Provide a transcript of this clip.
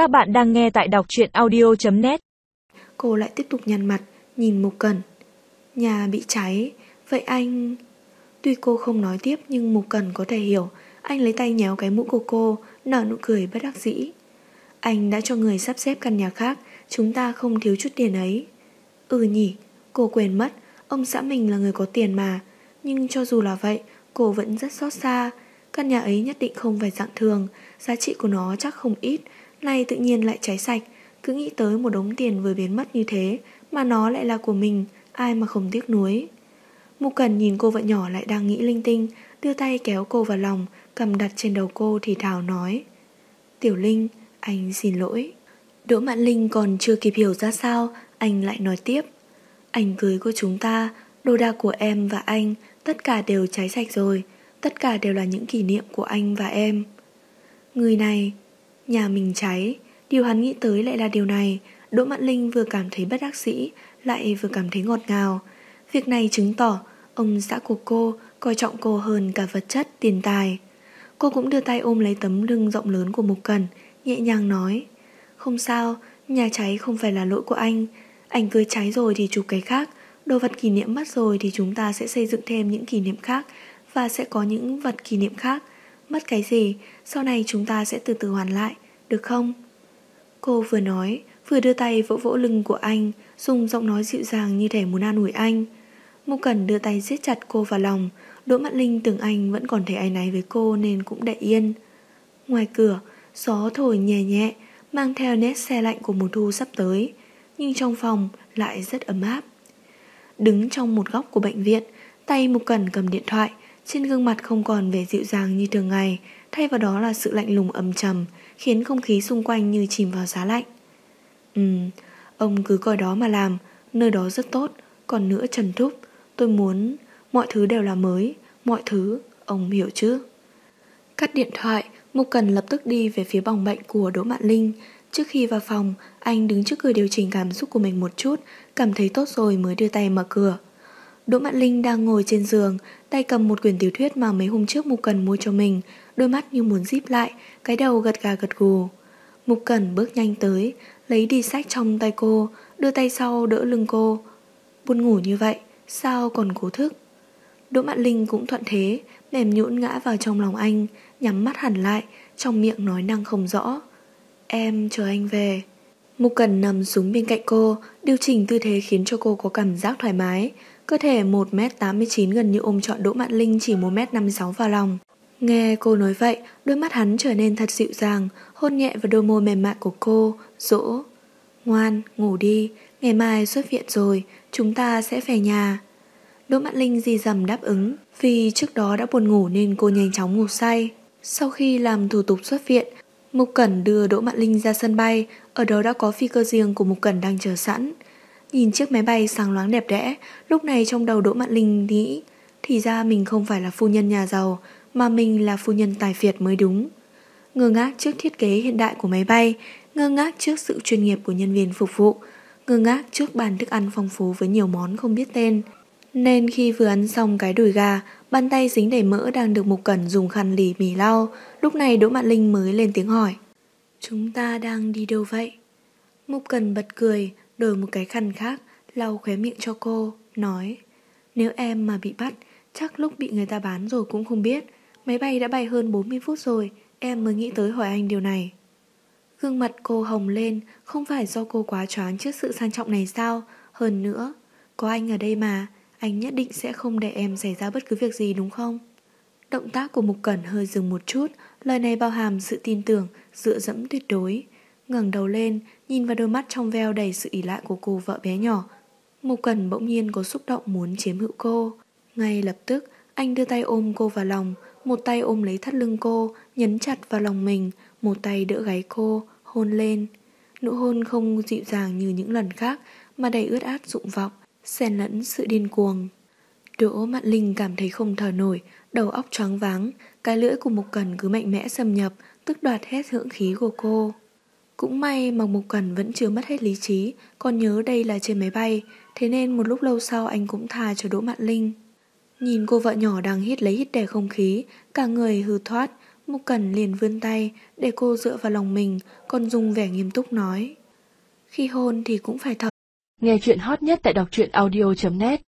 Các bạn đang nghe tại đọc truyện audio.net Cô lại tiếp tục nhăn mặt, nhìn Mục Cẩn. Nhà bị cháy, vậy anh... Tuy cô không nói tiếp nhưng Mục Cẩn có thể hiểu. Anh lấy tay nhéo cái mũ của cô, nở nụ cười bất đắc dĩ. Anh đã cho người sắp xếp căn nhà khác, chúng ta không thiếu chút tiền ấy. Ừ nhỉ, cô quên mất, ông xã mình là người có tiền mà. Nhưng cho dù là vậy, cô vẫn rất xót xa. Căn nhà ấy nhất định không phải dạng thường, giá trị của nó chắc không ít, nay tự nhiên lại cháy sạch, cứ nghĩ tới một đống tiền vừa biến mất như thế, mà nó lại là của mình, ai mà không tiếc nuối. Mục Cần nhìn cô vợ nhỏ lại đang nghĩ linh tinh, đưa tay kéo cô vào lòng, cầm đặt trên đầu cô thì thào nói. Tiểu Linh, anh xin lỗi. Đỗ Mạn Linh còn chưa kịp hiểu ra sao, anh lại nói tiếp. Anh cưới của chúng ta, đồ đạc của em và anh, tất cả đều cháy sạch rồi, tất cả đều là những kỷ niệm của anh và em. Người này, nhà mình cháy, điều hắn nghĩ tới lại là điều này, Đỗ Mạn Linh vừa cảm thấy bất đắc sĩ, lại vừa cảm thấy ngọt ngào. Việc này chứng tỏ ông xã của cô coi trọng cô hơn cả vật chất, tiền tài. Cô cũng đưa tay ôm lấy tấm lưng rộng lớn của Mục Cần, nhẹ nhàng nói Không sao, nhà cháy không phải là lỗi của anh. Anh cưới cháy rồi thì chụp cái khác Đồ vật kỷ niệm mất rồi thì chúng ta sẽ xây dựng thêm những kỷ niệm khác Và sẽ có những vật kỷ niệm khác. Mất cái gì, sau này chúng ta sẽ từ từ hoàn lại, được không? Cô vừa nói, vừa đưa tay vỗ vỗ lưng của anh Dùng giọng nói dịu dàng như thể muốn an ủi anh Mục Cẩn đưa tay siết chặt cô vào lòng Đỗ Mạn Linh tưởng anh vẫn còn thấy áy náy với cô nên cũng đậy yên Ngoài cửa, Gió thổi nhẹ nhẹ, mang theo nét xe lạnh của mùa thu sắp tới, nhưng trong phòng lại rất ấm áp. Đứng trong một góc của bệnh viện, tay Mục Cẩn cầm điện thoại, trên gương mặt không còn vẻ dịu dàng như thường ngày, thay vào đó là sự lạnh lùng âm trầm, khiến không khí xung quanh như chìm vào giá lạnh. Ừm, ông cứ coi đó mà làm, nơi đó rất tốt, còn nữa Trần Thúc, tôi muốn mọi thứ đều là mới, mọi thứ, ông hiểu chứ? Cắt điện thoại, Mục Cần lập tức đi về phía phòng bệnh của Đỗ Mạn Linh. Trước khi vào phòng, anh đứng trước cửa điều chỉnh cảm xúc của mình một chút, cảm thấy tốt rồi mới đưa tay mở cửa. Đỗ Mạn Linh đang ngồi trên giường, tay cầm một quyển tiểu thuyết mà mấy hôm trước Mục Cần mua cho mình, đôi mắt như muốn díp lại, cái đầu gật gà gật gù. Mục Cần bước nhanh tới, lấy đi sách trong tay cô, đưa tay sau đỡ lưng cô. Buồn ngủ như vậy, sao còn cố thức? Đỗ Mạn Linh cũng thuận thế, mềm nhũn ngã vào trong lòng anh, nhắm mắt hẳn lại, trong miệng nói năng không rõ. Em chờ anh về. Mục Cần nằm xuống bên cạnh cô, điều chỉnh tư thế khiến cho cô có cảm giác thoải mái. Cơ thể 1m89 gần như ôm trọn Đỗ Mạn Linh chỉ 1m56 vào lòng. Nghe cô nói vậy, đôi mắt hắn trở nên thật dịu dàng, hôn nhẹ vào đôi môi mềm mại của cô, dỗ. Ngoan, ngủ đi, ngày mai xuất viện rồi, chúng ta sẽ về nhà. Đỗ Mạn Linh di dầm đáp ứng, vì trước đó đã buồn ngủ nên cô nhanh chóng ngủ say. Sau khi làm thủ tục xuất viện, Mục Cẩn đưa Đỗ Mạn Linh ra sân bay, ở đó đã có phi cơ riêng của Mục Cẩn đang chờ sẵn. Nhìn chiếc máy bay sáng loáng đẹp đẽ, lúc này trong đầu Đỗ Mạn Linh nghĩ, thì ra mình không phải là phu nhân nhà giàu, mà mình là phu nhân tài phiệt mới đúng. Ngơ ngác trước thiết kế hiện đại của máy bay, ngơ ngác trước sự chuyên nghiệp của nhân viên phục vụ, ngơ ngác trước bàn thức ăn phong phú với nhiều món không biết tên. Nên khi vừa ăn xong cái đùi gà, bàn tay dính đầy mỡ đang được Mục Cẩn dùng khăn lì mì lau, lúc này Đỗ Mạn Linh mới lên tiếng hỏi. Chúng ta đang đi đâu vậy? Mục Cẩn bật cười, đổi một cái khăn khác, lau khóe miệng cho cô, nói. Nếu em mà bị bắt, chắc lúc bị người ta bán rồi cũng không biết. Máy bay đã bay hơn 40 phút rồi, em mới nghĩ tới hỏi anh điều này. Gương mặt cô hồng lên, không phải do cô quá choáng trước sự sang trọng này sao? Hơn nữa, có anh ở đây mà, anh nhất định sẽ không để em xảy ra bất cứ việc gì đúng không? Động tác của Mục Cẩn hơi dừng một chút, lời này bao hàm sự tin tưởng, dựa dẫm tuyệt đối ngẩng đầu lên, nhìn vào đôi mắt trong veo đầy sự ỉ lại của cô vợ bé nhỏ. Mục Cẩn bỗng nhiên có xúc động muốn chiếm hữu cô. Ngay lập tức, anh đưa tay ôm cô vào lòng, một tay ôm lấy thắt lưng cô, nhấn chặt vào lòng mình, một tay đỡ gáy cô, hôn lên. Nụ hôn không dịu dàng như những lần khác, mà đầy ướt át dụng vọng xen lẫn sự điên cuồng. Đỗ Mạn Linh cảm thấy không thở nổi, đầu óc choáng váng, cái lưỡi của Mục Cần cứ mạnh mẽ xâm nhập, tức đoạt hết hưởng khí của cô. Cũng may mà Mục cẩn vẫn chưa mất hết lý trí, còn nhớ đây là trên máy bay, thế nên một lúc lâu sau anh cũng tha cho Đỗ Mạn Linh. Nhìn cô vợ nhỏ đang hít lấy hít đè không khí, cả người hư thoát, Mục Cẩn liền vươn tay để cô dựa vào lòng mình, còn dùng vẻ nghiêm túc nói. Khi hôn thì cũng phải thật. Nghe chuyện hot nhất tại đọc truyện audio.net